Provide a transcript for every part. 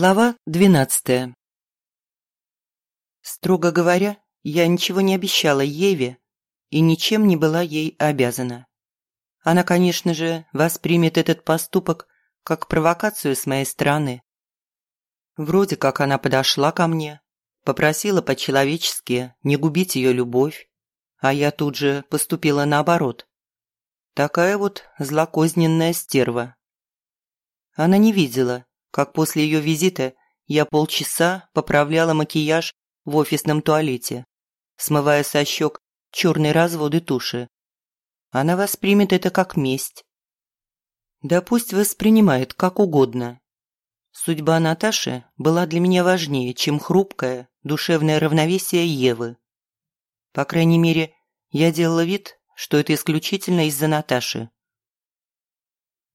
Глава двенадцатая. Строго говоря, я ничего не обещала Еве и ничем не была ей обязана. Она, конечно же, воспримет этот поступок как провокацию с моей стороны. Вроде как она подошла ко мне, попросила по-человечески не губить ее любовь, а я тут же поступила наоборот. Такая вот злокозненная стерва. Она не видела, как после ее визита я полчаса поправляла макияж в офисном туалете, смывая со щек черные разводы туши. Она воспримет это как месть. Да пусть воспринимает как угодно. Судьба Наташи была для меня важнее, чем хрупкое душевное равновесие Евы. По крайней мере, я делала вид, что это исключительно из-за Наташи.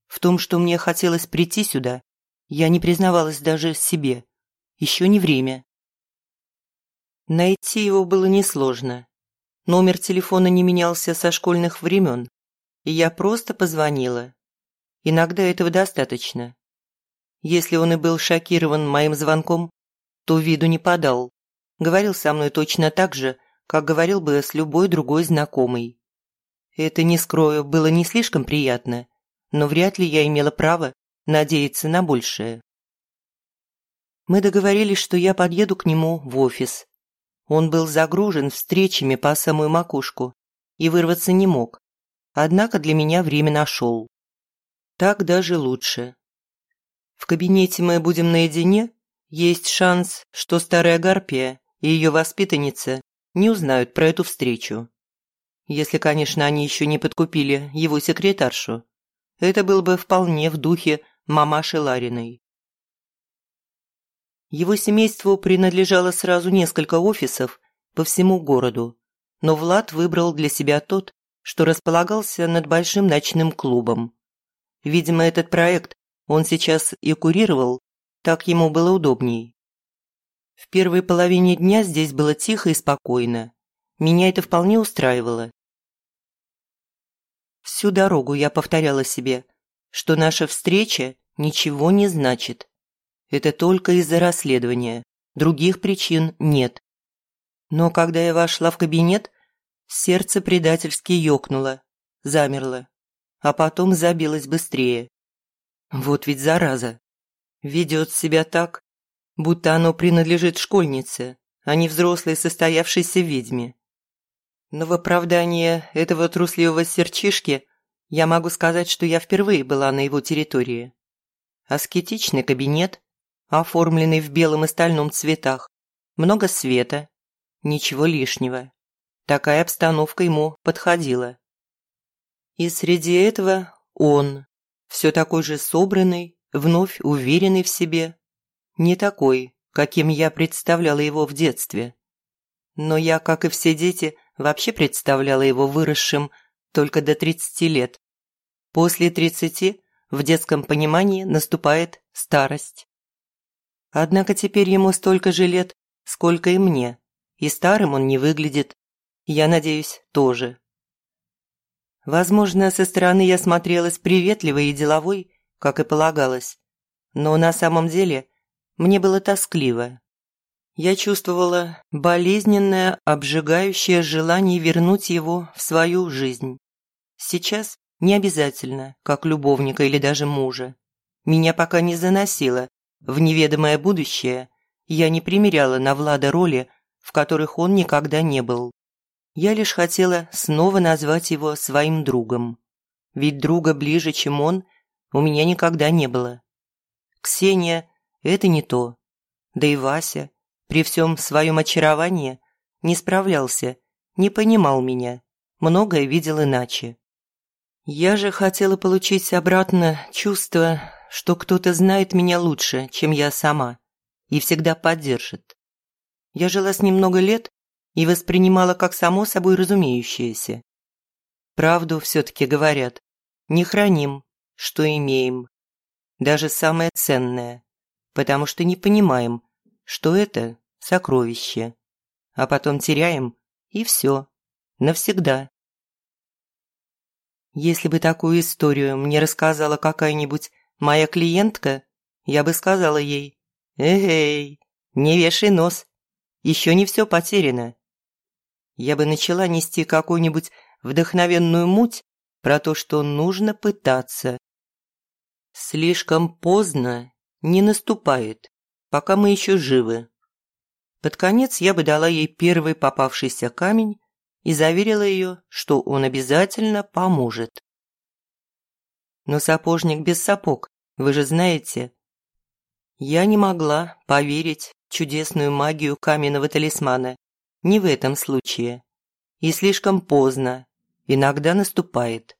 В том, что мне хотелось прийти сюда, я не признавалась даже себе. Еще не время. Найти его было несложно. Номер телефона не менялся со школьных времен, и я просто позвонила. Иногда этого достаточно. Если он и был шокирован моим звонком, то виду не подал. Говорил со мной точно так же, как говорил бы с любой другой знакомой. Это, не скрою, было не слишком приятно, но вряд ли я имела право надеяться на большее. Мы договорились, что я подъеду к нему в офис. Он был загружен встречами по самую макушку и вырваться не мог. Однако для меня время нашел. Так даже лучше. В кабинете мы будем наедине. Есть шанс, что старая Гарпия и ее воспитанница не узнают про эту встречу. Если, конечно, они еще не подкупили его секретаршу. Это было бы вполне в духе мамаши Лариной. Его семейству принадлежало сразу несколько офисов по всему городу, но Влад выбрал для себя тот, что располагался над большим ночным клубом. Видимо, этот проект он сейчас и курировал, так ему было удобней. В первой половине дня здесь было тихо и спокойно. Меня это вполне устраивало. Всю дорогу я повторяла себе, что наша встреча ничего не значит. Это только из-за расследования. Других причин нет. Но когда я вошла в кабинет, сердце предательски ёкнуло, замерло, а потом забилось быстрее. Вот ведь зараза. Ведет себя так, будто оно принадлежит школьнице, а не взрослой состоявшейся ведьме. Но в оправдание этого трусливого серчишки я могу сказать, что я впервые была на его территории. Аскетичный кабинет, оформленный в белом и стальном цветах, много света, ничего лишнего. Такая обстановка ему подходила. И среди этого он, все такой же собранный, вновь уверенный в себе, не такой, каким я представляла его в детстве. Но я, как и все дети, вообще представляла его выросшим только до 30 лет. После тридцати в детском понимании наступает старость. Однако теперь ему столько же лет, сколько и мне, и старым он не выглядит. Я надеюсь, тоже. Возможно, со стороны я смотрелась приветливой и деловой, как и полагалось. Но на самом деле мне было тоскливо. Я чувствовала болезненное, обжигающее желание вернуть его в свою жизнь. Сейчас не обязательно, как любовника или даже мужа. Меня пока не заносило. В неведомое будущее я не примеряла на Влада роли, в которых он никогда не был. Я лишь хотела снова назвать его своим другом. Ведь друга ближе, чем он, у меня никогда не было. Ксения – это не то. Да и Вася, при всем своем очаровании, не справлялся, не понимал меня, многое видел иначе. Я же хотела получить обратно чувство, что кто-то знает меня лучше, чем я сама, и всегда поддержит. Я жила с ним много лет и воспринимала как само собой разумеющееся. Правду все-таки говорят, не храним, что имеем, даже самое ценное, потому что не понимаем, что это сокровище, а потом теряем, и все, навсегда. Если бы такую историю мне рассказала какая-нибудь моя клиентка, я бы сказала ей, Эй, не вешай нос. Еще не все потеряно. Я бы начала нести какую-нибудь вдохновенную муть про то, что нужно пытаться. Слишком поздно не наступает, пока мы еще живы. Под конец я бы дала ей первый попавшийся камень и заверила ее, что он обязательно поможет. Но сапожник без сапог, вы же знаете. Я не могла поверить чудесную магию каменного талисмана. Не в этом случае. И слишком поздно. Иногда наступает.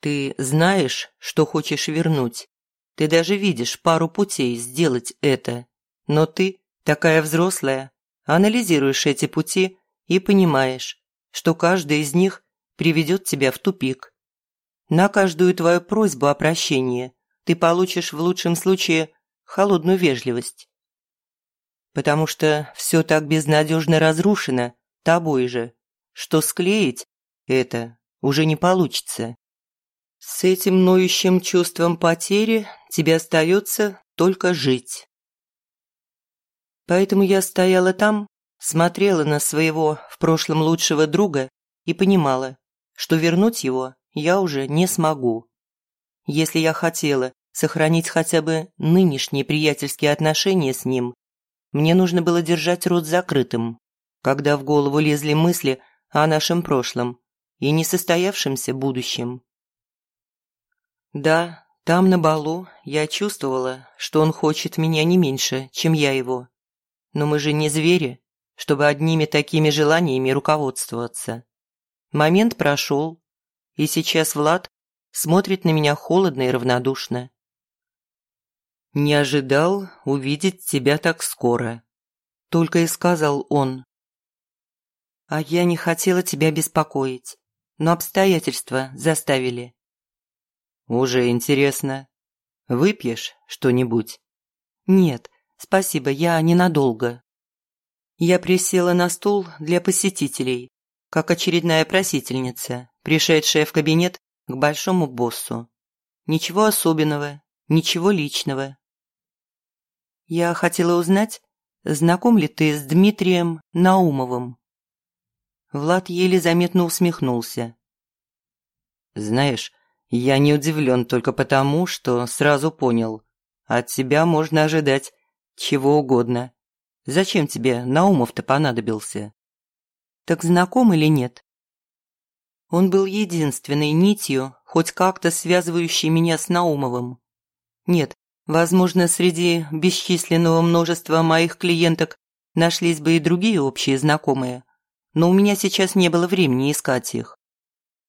Ты знаешь, что хочешь вернуть. Ты даже видишь пару путей сделать это. Но ты, такая взрослая, анализируешь эти пути и понимаешь, что каждый из них приведет тебя в тупик. На каждую твою просьбу о прощении ты получишь в лучшем случае холодную вежливость. Потому что все так безнадежно разрушено тобой же, что склеить это уже не получится. С этим ноющим чувством потери тебе остается только жить. Поэтому я стояла там, смотрела на своего в прошлом лучшего друга и понимала, что вернуть его я уже не смогу. Если я хотела сохранить хотя бы нынешние приятельские отношения с ним, мне нужно было держать рот закрытым, когда в голову лезли мысли о нашем прошлом и несостоявшемся будущем. Да, там на балу я чувствовала, что он хочет меня не меньше, чем я его. Но мы же не звери, чтобы одними такими желаниями руководствоваться. Момент прошел, и сейчас Влад смотрит на меня холодно и равнодушно. «Не ожидал увидеть тебя так скоро», – только и сказал он. «А я не хотела тебя беспокоить, но обстоятельства заставили». «Уже интересно. Выпьешь что-нибудь?» «Нет, спасибо, я ненадолго». Я присела на стул для посетителей, как очередная просительница, пришедшая в кабинет к большому боссу. Ничего особенного, ничего личного. Я хотела узнать, знаком ли ты с Дмитрием Наумовым? Влад еле заметно усмехнулся. Знаешь, я не удивлен только потому, что сразу понял. От тебя можно ожидать чего угодно. Зачем тебе Наумов-то понадобился? Так знаком или нет? Он был единственной нитью, хоть как-то связывающей меня с Наумовым. Нет, возможно, среди бесчисленного множества моих клиенток нашлись бы и другие общие знакомые, но у меня сейчас не было времени искать их.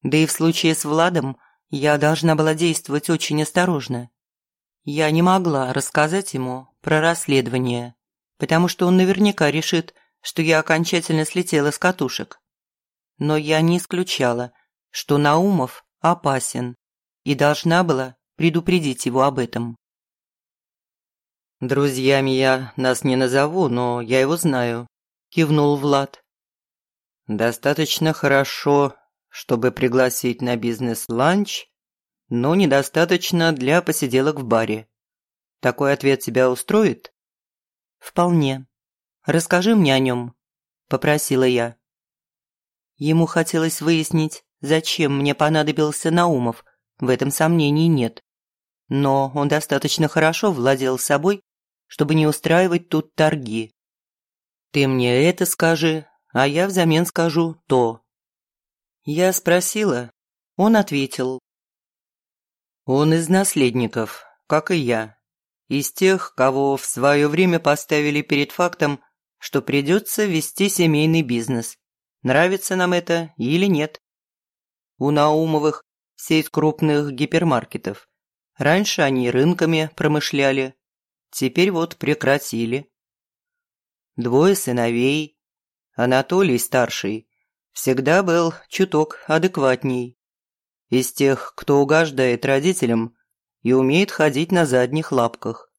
Да и в случае с Владом я должна была действовать очень осторожно. Я не могла рассказать ему про расследование, потому что он наверняка решит, что я окончательно слетела с катушек. Но я не исключала, что Наумов опасен и должна была предупредить его об этом. «Друзьями я нас не назову, но я его знаю», – кивнул Влад. «Достаточно хорошо, чтобы пригласить на бизнес-ланч, но недостаточно для посиделок в баре. Такой ответ тебя устроит?» «Вполне. Расскажи мне о нем», – попросила я. Ему хотелось выяснить, зачем мне понадобился Наумов, в этом сомнений нет. Но он достаточно хорошо владел собой, чтобы не устраивать тут торги. «Ты мне это скажи, а я взамен скажу то». Я спросила, он ответил. «Он из наследников, как и я, из тех, кого в свое время поставили перед фактом, что придется вести семейный бизнес нравится нам это или нет. У Наумовых сеть крупных гипермаркетов. Раньше они рынками промышляли, теперь вот прекратили. Двое сыновей. Анатолий старший всегда был чуток адекватней. Из тех, кто угождает родителям и умеет ходить на задних лапках.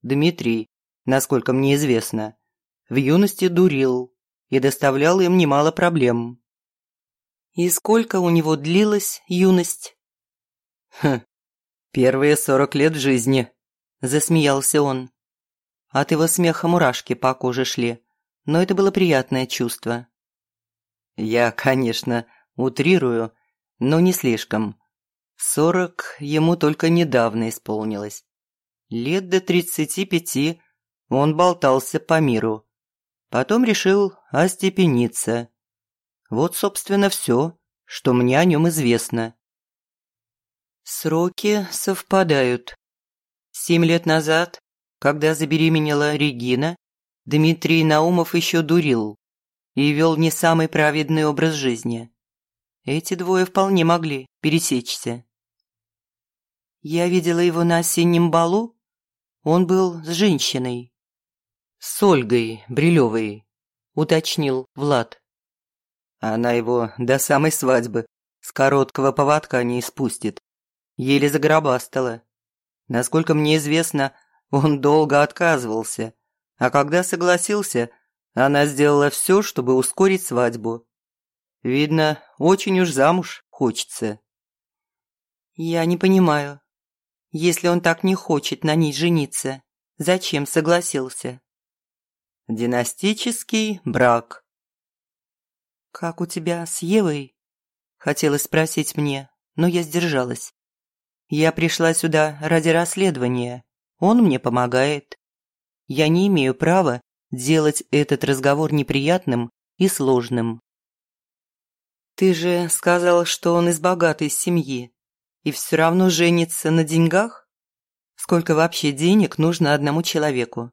Дмитрий, насколько мне известно, в юности дурил, и доставлял им немало проблем. И сколько у него длилась юность? Хм, первые сорок лет жизни, засмеялся он. От его смеха мурашки по коже шли, но это было приятное чувство. Я, конечно, утрирую, но не слишком. Сорок ему только недавно исполнилось. Лет до тридцати пяти он болтался по миру. Потом решил остепениться. Вот, собственно, все, что мне о нем известно. Сроки совпадают. Семь лет назад, когда забеременела Регина, Дмитрий Наумов еще дурил и вел не самый праведный образ жизни. Эти двое вполне могли пересечься. Я видела его на осеннем балу. Он был с женщиной. С Ольгой Брилевой, уточнил Влад. Она его до самой свадьбы с короткого поводка не испустит. Еле загробастала. Насколько мне известно, он долго отказывался, а когда согласился, она сделала все, чтобы ускорить свадьбу. Видно, очень уж замуж хочется. Я не понимаю. Если он так не хочет на ней жениться, зачем согласился? Династический брак. Как у тебя с Евой? Хотелось спросить мне, но я сдержалась. Я пришла сюда ради расследования. Он мне помогает. Я не имею права делать этот разговор неприятным и сложным. Ты же сказал, что он из богатой семьи и все равно женится на деньгах? Сколько вообще денег нужно одному человеку?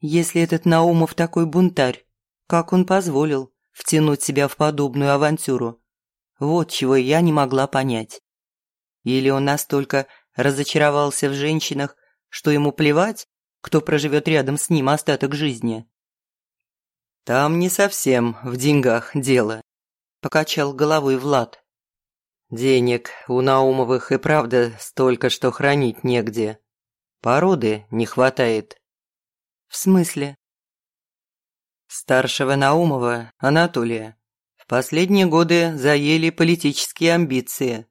Если этот Наумов такой бунтарь, как он позволил втянуть себя в подобную авантюру? Вот чего я не могла понять. Или он настолько разочаровался в женщинах, что ему плевать, кто проживет рядом с ним остаток жизни. «Там не совсем в деньгах дело», – покачал головой Влад. «Денег у Наумовых и правда столько, что хранить негде. Породы не хватает». «В смысле?» Старшего Наумова, Анатолия, в последние годы заели политические амбиции.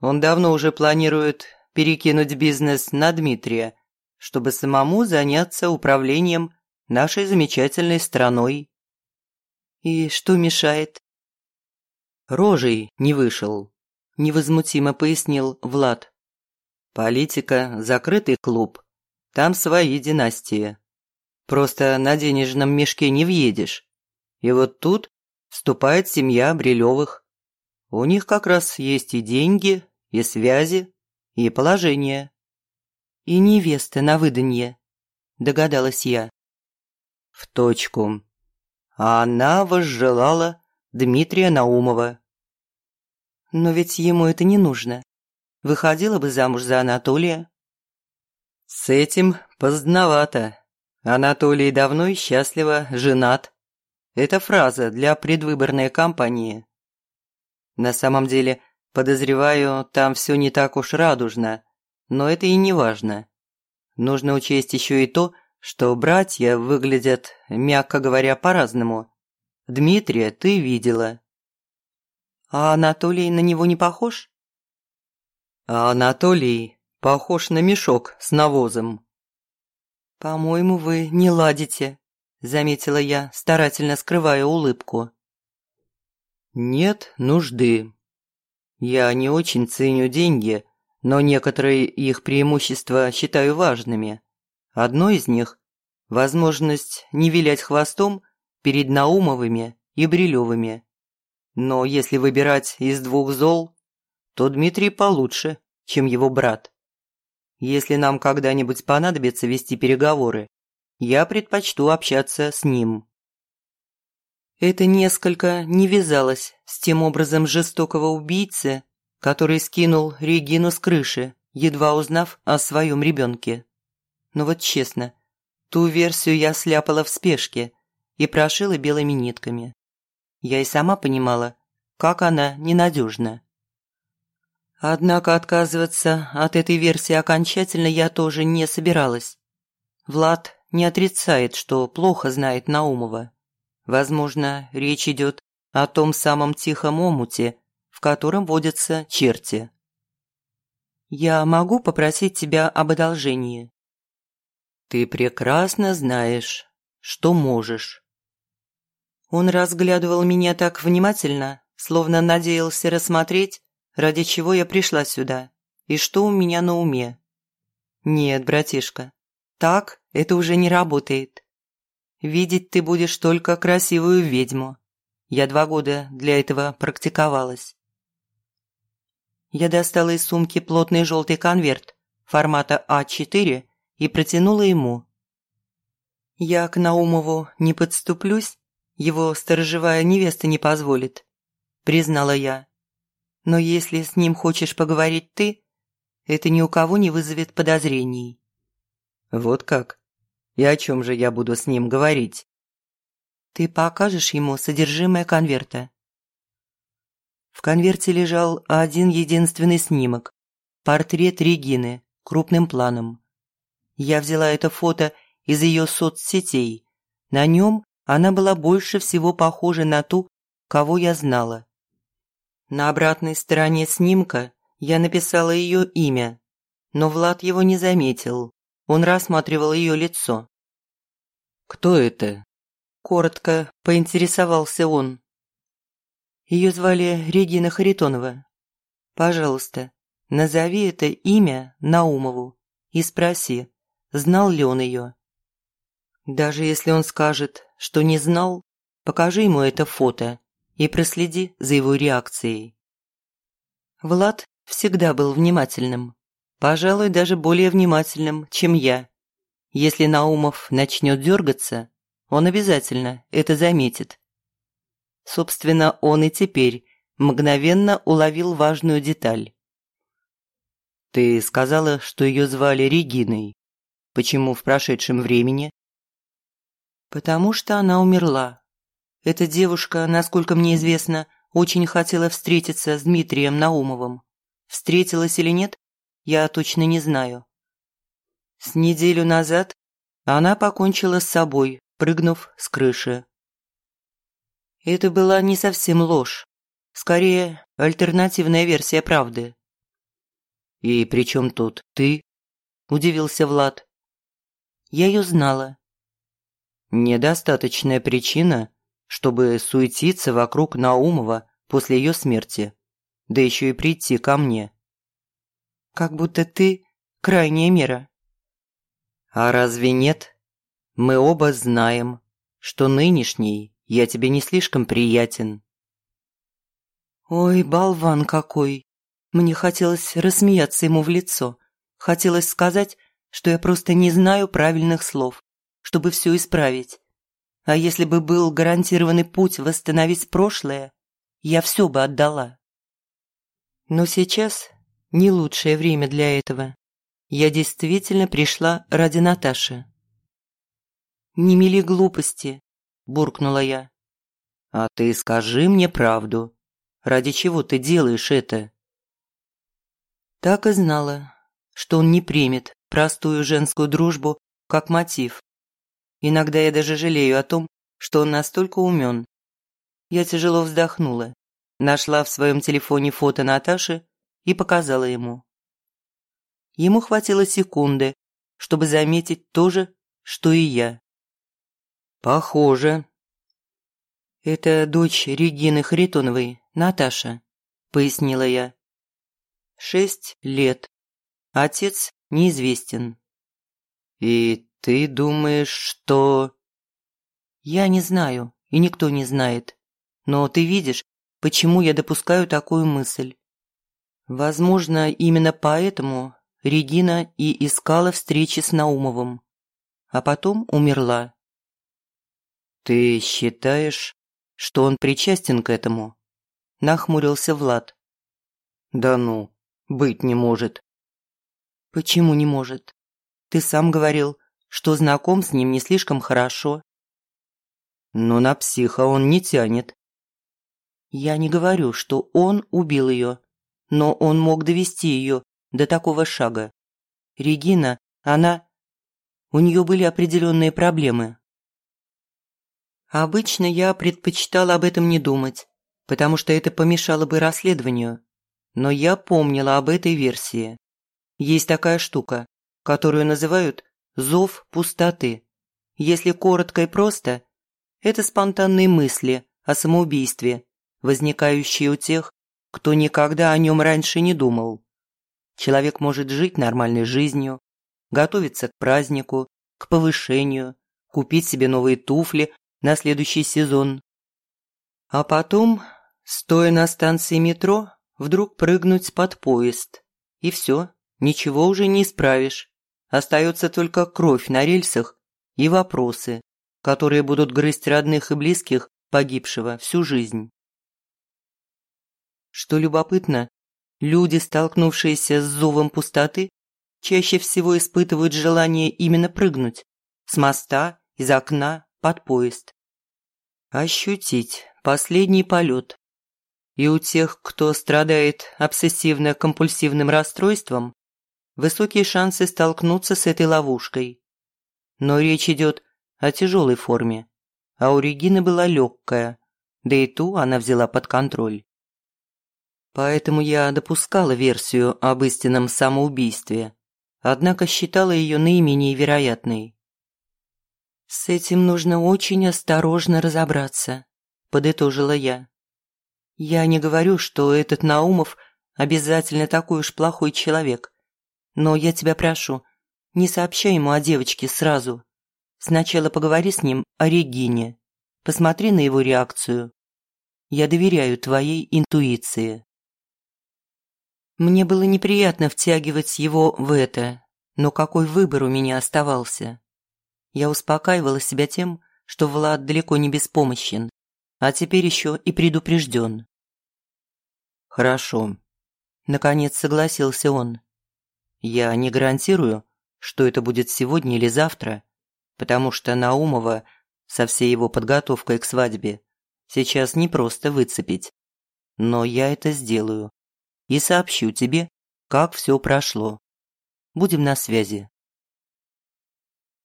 Он давно уже планирует перекинуть бизнес на Дмитрия, чтобы самому заняться управлением нашей замечательной страной. И что мешает? Рожей не вышел, невозмутимо пояснил Влад. Политика – закрытый клуб. Там свои династии. Просто на денежном мешке не въедешь. И вот тут вступает семья Брилевых. У них как раз есть и деньги, и связи, и положение и невесты на выданье», – догадалась я. «В точку. А она возжелала Дмитрия Наумова». «Но ведь ему это не нужно. Выходила бы замуж за Анатолия». «С этим поздновато. Анатолий давно и счастливо женат. Это фраза для предвыборной кампании. На самом деле, подозреваю, там все не так уж радужно» но это и не важно. Нужно учесть еще и то, что братья выглядят, мягко говоря, по-разному. Дмитрия ты видела. А Анатолий на него не похож? А Анатолий похож на мешок с навозом. По-моему, вы не ладите, заметила я, старательно скрывая улыбку. Нет нужды. Я не очень ценю деньги, но некоторые их преимущества считаю важными. Одно из них – возможность не вилять хвостом перед Наумовыми и Брилевыми. Но если выбирать из двух зол, то Дмитрий получше, чем его брат. Если нам когда-нибудь понадобится вести переговоры, я предпочту общаться с ним. Это несколько не вязалось с тем образом жестокого убийцы, который скинул Регину с крыши, едва узнав о своем ребенке. Но вот честно, ту версию я сляпала в спешке и прошила белыми нитками. Я и сама понимала, как она ненадежна. Однако отказываться от этой версии окончательно я тоже не собиралась. Влад не отрицает, что плохо знает Наумова. Возможно, речь идет о том самом тихом омуте, котором водятся черти. «Я могу попросить тебя об одолжении?» Ты прекрасно знаешь, что можешь. Он разглядывал меня так внимательно, словно надеялся рассмотреть, ради чего я пришла сюда и что у меня на уме. Нет, братишка, так это уже не работает. Видеть ты будешь только красивую ведьму. Я два года для этого практиковалась. Я достала из сумки плотный желтый конверт формата А4 и протянула ему. «Я к Наумову не подступлюсь, его сторожевая невеста не позволит», – признала я. «Но если с ним хочешь поговорить ты, это ни у кого не вызовет подозрений». «Вот как? И о чем же я буду с ним говорить?» «Ты покажешь ему содержимое конверта». В конверте лежал один единственный снимок – портрет Регины крупным планом. Я взяла это фото из ее соцсетей. На нем она была больше всего похожа на ту, кого я знала. На обратной стороне снимка я написала ее имя, но Влад его не заметил. Он рассматривал ее лицо. «Кто это?» – коротко поинтересовался он. Ее звали Регина Харитонова. «Пожалуйста, назови это имя Наумову и спроси, знал ли он ее. Даже если он скажет, что не знал, покажи ему это фото и проследи за его реакцией. Влад всегда был внимательным, пожалуй, даже более внимательным, чем я. Если Наумов начнет дергаться, он обязательно это заметит. Собственно, он и теперь мгновенно уловил важную деталь. «Ты сказала, что ее звали Региной. Почему в прошедшем времени?» «Потому что она умерла. Эта девушка, насколько мне известно, очень хотела встретиться с Дмитрием Наумовым. Встретилась или нет, я точно не знаю. С неделю назад она покончила с собой, прыгнув с крыши. Это была не совсем ложь, скорее альтернативная версия правды. «И при чем тут ты?» – удивился Влад. Я ее знала. Недостаточная причина, чтобы суетиться вокруг Наумова после ее смерти, да еще и прийти ко мне. Как будто ты крайняя мера. А разве нет? Мы оба знаем, что нынешний я тебе не слишком приятен. Ой, болван какой! Мне хотелось рассмеяться ему в лицо. Хотелось сказать, что я просто не знаю правильных слов, чтобы все исправить. А если бы был гарантированный путь восстановить прошлое, я все бы отдала. Но сейчас не лучшее время для этого. Я действительно пришла ради Наташи. «Не мели глупости», – буркнула я. «А ты скажи мне правду. Ради чего ты делаешь это?» Так и знала, что он не примет простую женскую дружбу как мотив. Иногда я даже жалею о том, что он настолько умен. Я тяжело вздохнула, нашла в своем телефоне фото Наташи и показала ему. Ему хватило секунды, чтобы заметить то же, что и я. «Похоже». «Это дочь Регины Харитоновой, Наташа», – пояснила я. «Шесть лет. Отец неизвестен. «И ты думаешь, что...» «Я не знаю, и никто не знает. Но ты видишь, почему я допускаю такую мысль. Возможно, именно поэтому Регина и искала встречи с Наумовым, а потом умерла». «Ты считаешь, что он причастен к этому?» – нахмурился Влад. «Да ну, быть не может. «Почему не может? Ты сам говорил, что знаком с ним не слишком хорошо». «Но на психа он не тянет». «Я не говорю, что он убил ее, но он мог довести ее до такого шага. Регина, она... У нее были определенные проблемы». Обычно я предпочитала об этом не думать, потому что это помешало бы расследованию. Но я помнила об этой версии. Есть такая штука, которую называют зов пустоты. Если коротко и просто, это спонтанные мысли о самоубийстве, возникающие у тех, кто никогда о нем раньше не думал. Человек может жить нормальной жизнью, готовиться к празднику, к повышению, купить себе новые туфли на следующий сезон. А потом, стоя на станции метро, вдруг прыгнуть под поезд. И все, ничего уже не исправишь. Остается только кровь на рельсах и вопросы, которые будут грызть родных и близких погибшего всю жизнь. Что любопытно, люди, столкнувшиеся с зовом пустоты, чаще всего испытывают желание именно прыгнуть с моста, из окна, под поезд. Ощутить последний полет. И у тех, кто страдает обсессивно-компульсивным расстройством, высокие шансы столкнуться с этой ловушкой. Но речь идет о тяжелой форме, а у Регины была легкая, да и ту она взяла под контроль. Поэтому я допускала версию об истинном самоубийстве, однако считала ее наименее вероятной. «С этим нужно очень осторожно разобраться», – подытожила я. «Я не говорю, что этот Наумов обязательно такой уж плохой человек, но я тебя прошу, не сообщай ему о девочке сразу. Сначала поговори с ним о Регине, посмотри на его реакцию. Я доверяю твоей интуиции». Мне было неприятно втягивать его в это, но какой выбор у меня оставался? Я успокаивала себя тем, что Влад далеко не беспомощен, а теперь еще и предупрежден. «Хорошо», – наконец согласился он. «Я не гарантирую, что это будет сегодня или завтра, потому что Наумова со всей его подготовкой к свадьбе сейчас не просто выцепить. Но я это сделаю и сообщу тебе, как все прошло. Будем на связи.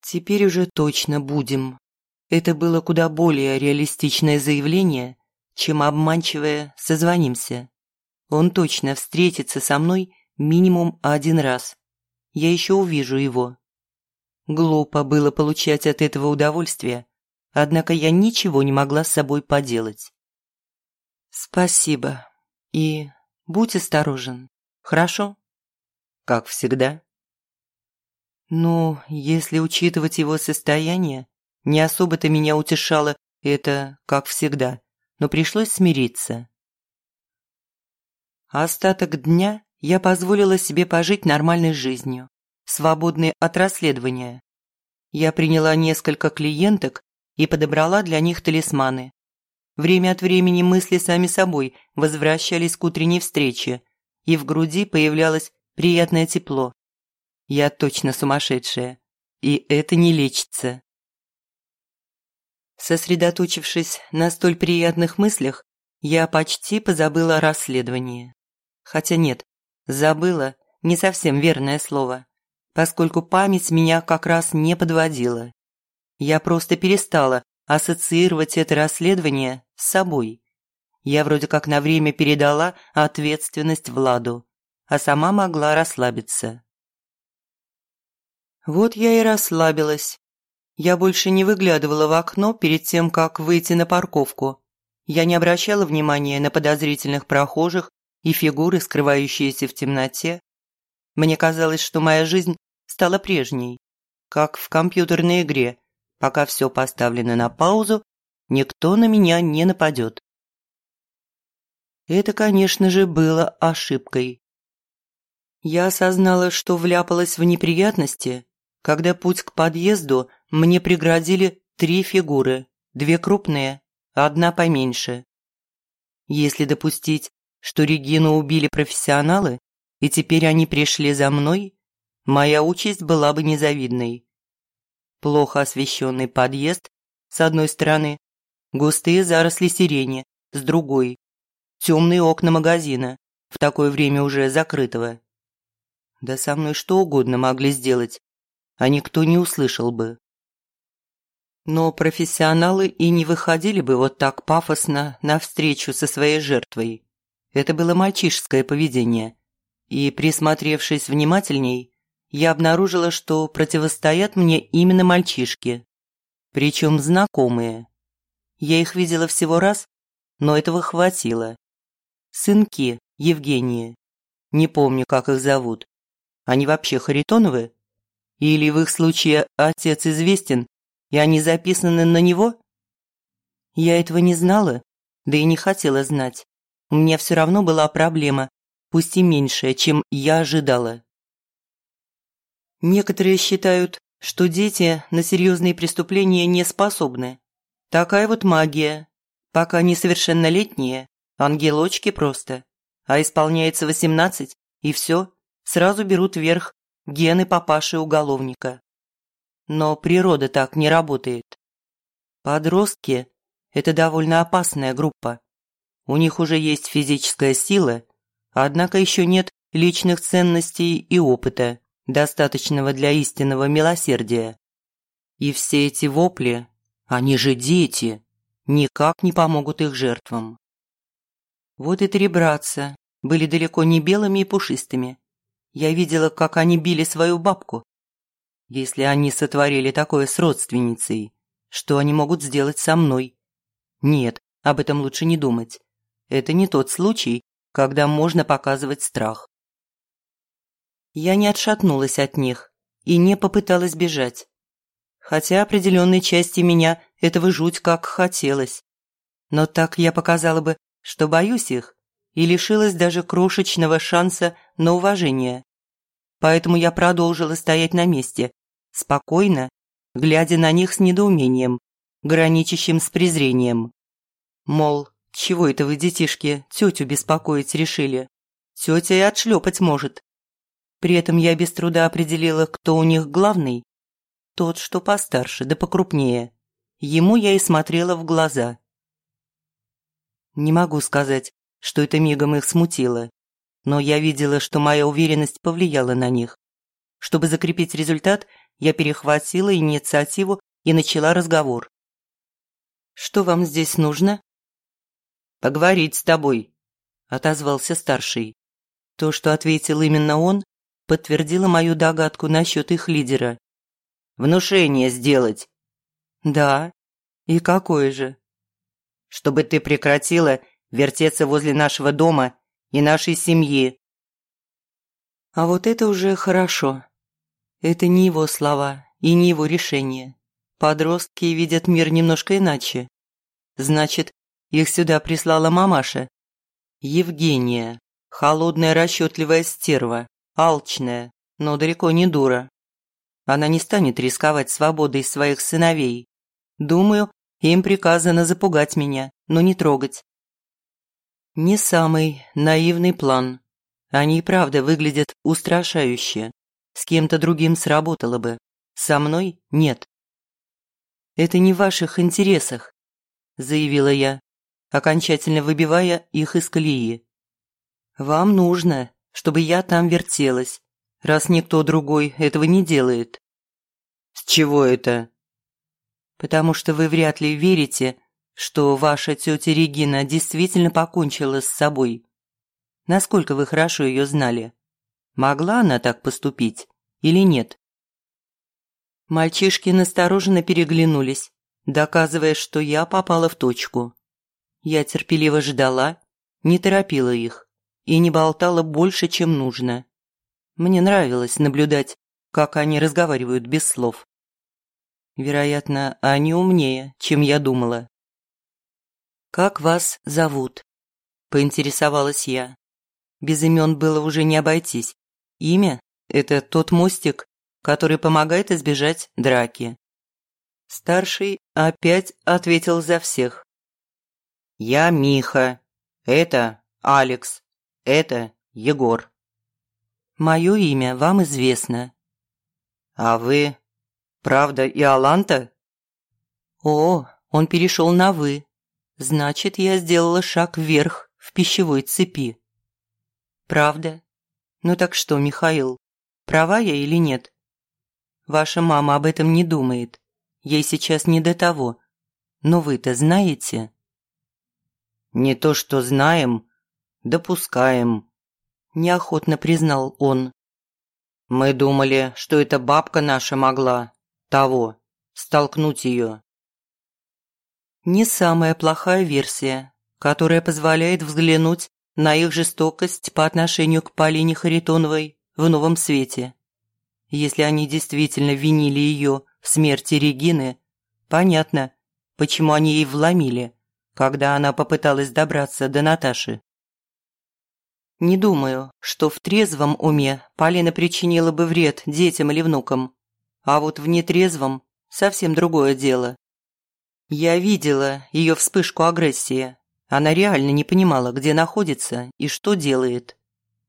Теперь уже точно будем. Это было куда более реалистичное заявление, чем обманчивое «созвонимся». Он точно встретится со мной минимум один раз. Я еще увижу его. Глупо было получать от этого удовольствие, однако я ничего не могла с собой поделать. Спасибо. И Будь осторожен, хорошо? Как всегда. Ну, если учитывать его состояние, не особо-то меня утешало это, как всегда, но пришлось смириться. Остаток дня я позволила себе пожить нормальной жизнью, свободной от расследования. Я приняла несколько клиенток и подобрала для них талисманы, Время от времени мысли сами собой возвращались к утренней встрече, и в груди появлялось приятное тепло. Я точно сумасшедшая, и это не лечится. Сосредоточившись на столь приятных мыслях, я почти позабыла о расследовании. Хотя нет, забыла – не совсем верное слово, поскольку память меня как раз не подводила. Я просто перестала ассоциировать это расследование с собой. Я вроде как на время передала ответственность Владу, а сама могла расслабиться. Вот я и расслабилась. Я больше не выглядывала в окно перед тем, как выйти на парковку. Я не обращала внимания на подозрительных прохожих и фигуры, скрывающиеся в темноте. Мне казалось, что моя жизнь стала прежней, как в компьютерной игре, Пока все поставлено на паузу, никто на меня не нападет. Это, конечно же, было ошибкой. Я осознала, что вляпалась в неприятности, когда путь к подъезду мне преградили три фигуры, две крупные, одна поменьше. Если допустить, что Регину убили профессионалы, и теперь они пришли за мной, моя участь была бы незавидной плохо освещенный подъезд с одной стороны, густые заросли сирени с другой, темные окна магазина, в такое время уже закрытого. Да со мной что угодно могли сделать, а никто не услышал бы. Но профессионалы и не выходили бы вот так пафосно навстречу со своей жертвой. Это было мальчишеское поведение. И, присмотревшись внимательней, я обнаружила, что противостоят мне именно мальчишки. Причем знакомые. Я их видела всего раз, но этого хватило. Сынки Евгении. Не помню, как их зовут. Они вообще Харитоновы? Или в их случае отец известен, и они записаны на него? Я этого не знала, да и не хотела знать. У меня все равно была проблема, пусть и меньшая, чем я ожидала. Некоторые считают, что дети на серьезные преступления не способны. Такая вот магия. Пока несовершеннолетние, ангелочки просто. А исполняется восемнадцать, и все, сразу берут верх гены папаши-уголовника. Но природа так не работает. Подростки – это довольно опасная группа. У них уже есть физическая сила, однако еще нет личных ценностей и опыта, достаточного для истинного милосердия. И все эти вопли, они же дети, никак не помогут их жертвам. Вот и три братца были далеко не белыми и пушистыми. Я видела, как они били свою бабку. Если они сотворили такое с родственницей, что они могут сделать со мной? Нет, об этом лучше не думать. Это не тот случай, когда можно показывать страх. Я не отшатнулась от них и не попыталась бежать. Хотя определенной части меня этого жуть как хотелось. Но так я показала бы, что боюсь их, и лишилась даже крошечного шанса на уважение. Поэтому я продолжила стоять на месте, спокойно, глядя на них с недоумением, граничащим с презрением. Мол, чего это вы, детишки, тетю беспокоить решили? Тетя и отшлепать может. При этом я без труда определила, кто у них главный. Тот, что постарше, да покрупнее. Ему я и смотрела в глаза. Не могу сказать, что это мигом их смутило, но я видела, что моя уверенность повлияла на них. Чтобы закрепить результат, я перехватила инициативу и начала разговор. «Что вам здесь нужно?» Поговорить с тобой», – отозвался старший. То, что ответил именно он, подтвердило мою догадку насчет их лидера. «Внушение сделать». «Да. И какое же?» «Чтобы ты прекратила вертеться возле нашего дома и нашей семьи». А вот это уже хорошо. Это не его слова и не его решение. Подростки видят мир немножко иначе. Значит, их сюда прислала мамаша. Евгения. Холодная расчетливая стерва. Алчная, но далеко не дура. Она не станет рисковать свободой своих сыновей. Думаю, им приказано запугать меня, но не трогать. Не самый наивный план. Они и правда выглядят устрашающе. С кем-то другим сработало бы. Со мной нет. «Это не в ваших интересах», – заявила я окончательно выбивая их из колеи. «Вам нужно, чтобы я там вертелась, раз никто другой этого не делает». «С чего это?» «Потому что вы вряд ли верите, что ваша тетя Регина действительно покончила с собой. Насколько вы хорошо ее знали? Могла она так поступить или нет?» Мальчишки настороженно переглянулись, доказывая, что я попала в точку. Я терпеливо ждала, не торопила их и не болтала больше, чем нужно. Мне нравилось наблюдать, как они разговаривают без слов. Вероятно, они умнее, чем я думала. «Как вас зовут?» – поинтересовалась я. Без имен было уже не обойтись. Имя – это тот мостик, который помогает избежать драки. Старший опять ответил за всех. Я Миха. Это Алекс. Это Егор. Мое имя вам известно. А вы? Правда и Аланта? О, он перешел на «вы». Значит, я сделала шаг вверх в пищевой цепи. Правда? Ну так что, Михаил, права я или нет? Ваша мама об этом не думает. Ей сейчас не до того. Но вы-то знаете? «Не то что знаем, допускаем», – неохотно признал он. Мы думали, что эта бабка наша могла того, столкнуть ее. Не самая плохая версия, которая позволяет взглянуть на их жестокость по отношению к Полине Харитоновой в новом свете. Если они действительно винили ее в смерти Регины, понятно, почему они ей вломили, когда она попыталась добраться до Наташи. Не думаю, что в трезвом уме Полина причинила бы вред детям или внукам, а вот в нетрезвом совсем другое дело. Я видела ее вспышку агрессии. Она реально не понимала, где находится и что делает.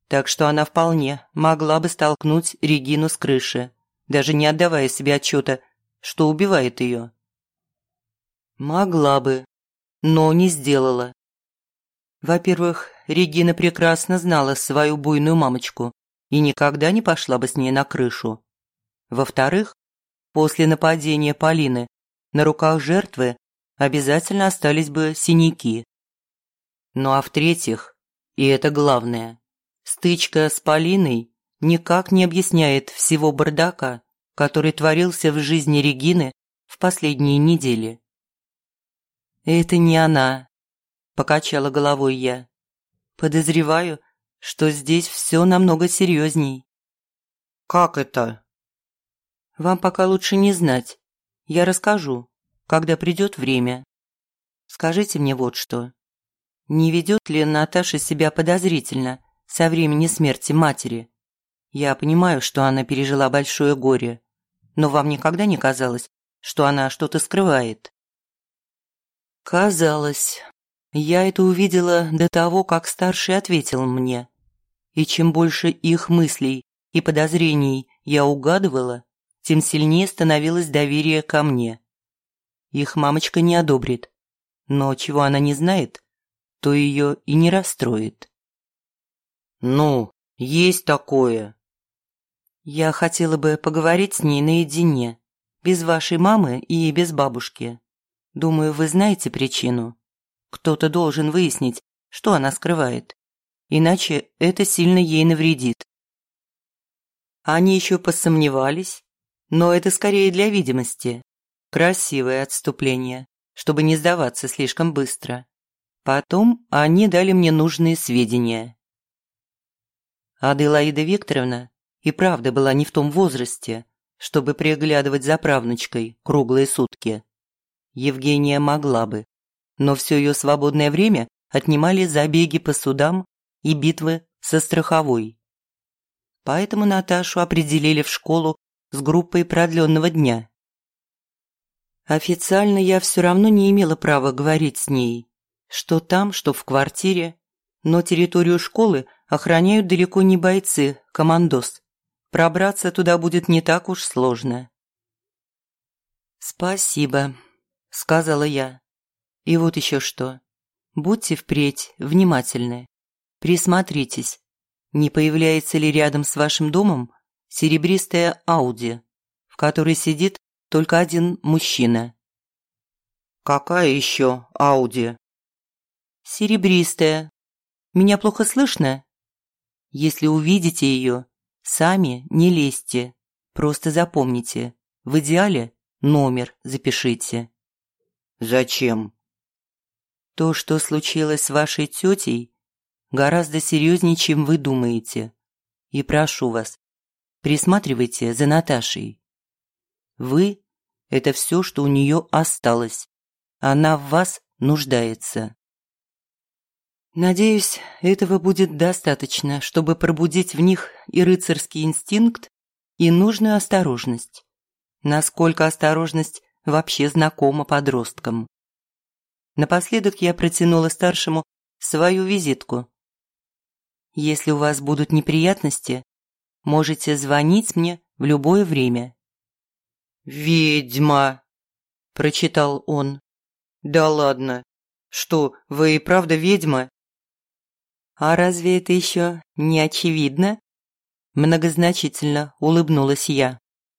Так что она вполне могла бы столкнуть Регину с крыши, даже не отдавая себе отчета, что убивает ее. Могла бы, но не сделала. Во-первых, Регина прекрасно знала свою буйную мамочку и никогда не пошла бы с ней на крышу. Во-вторых, после нападения Полины на руках жертвы обязательно остались бы синяки. Ну а в-третьих, и это главное, стычка с Полиной никак не объясняет всего бардака, который творился в жизни Регины в последние недели. «Это не она», покачала головой я. Подозреваю, что здесь все намного серьезней. Как это? Вам пока лучше не знать. Я расскажу, когда придет время. Скажите мне вот что. Не ведет ли Наташа себя подозрительно со времени смерти матери? Я понимаю, что она пережила большое горе, но вам никогда не казалось, что она что-то скрывает? Казалось, я это увидела до того, как старший ответил мне. И чем больше их мыслей и подозрений я угадывала, тем сильнее становилось доверие ко мне. Их мамочка не одобрит, но чего она не знает, то ее и не расстроит. «Ну, есть такое». Я хотела бы поговорить с ней наедине, без вашей мамы и без бабушки. Думаю, вы знаете причину. Кто-то должен выяснить, что она скрывает. Иначе это сильно ей навредит. Они еще посомневались, но это скорее для видимости. Красивое отступление, чтобы не сдаваться слишком быстро. Потом они дали мне нужные сведения. Аделаида Викторовна и правда была не в том возрасте, чтобы приглядывать за правнучкой круглые сутки. Евгения могла бы, но все ее свободное время отнимали забеги по судам и битвы со страховой. Поэтому Наташу определили в школу с группой продленного дня. Официально я все равно не имела права говорить с ней, что там, что в квартире, но территорию школы охраняют далеко не бойцы, командос. Пробраться туда будет не так уж сложно. «Спасибо», — сказала я. И вот еще что. Будьте впредь внимательны. Присмотритесь, не появляется ли рядом с вашим домом серебристая Ауди, в которой сидит только один мужчина. «Какая еще Ауди?» «Серебристая. Меня плохо слышно?» «Если увидите ее, сами не лезьте. Просто запомните. В идеале номер запишите». «Зачем?» То, что случилось с вашей тетей, гораздо серьезнее, чем вы думаете. И прошу вас, присматривайте за Наташей. Вы – это все, что у нее осталось. Она в вас нуждается. Надеюсь, этого будет достаточно, чтобы пробудить в них и рыцарский инстинкт, и нужную осторожность. Насколько осторожность вообще знакома подросткам. Напоследок я протянула старшему свою визитку. «Если у вас будут неприятности, можете звонить мне в любое время». «Ведьма!» – прочитал он. «Да ладно! Что, вы и правда ведьма?» «А разве это еще не очевидно?» Многозначительно улыбнулась я.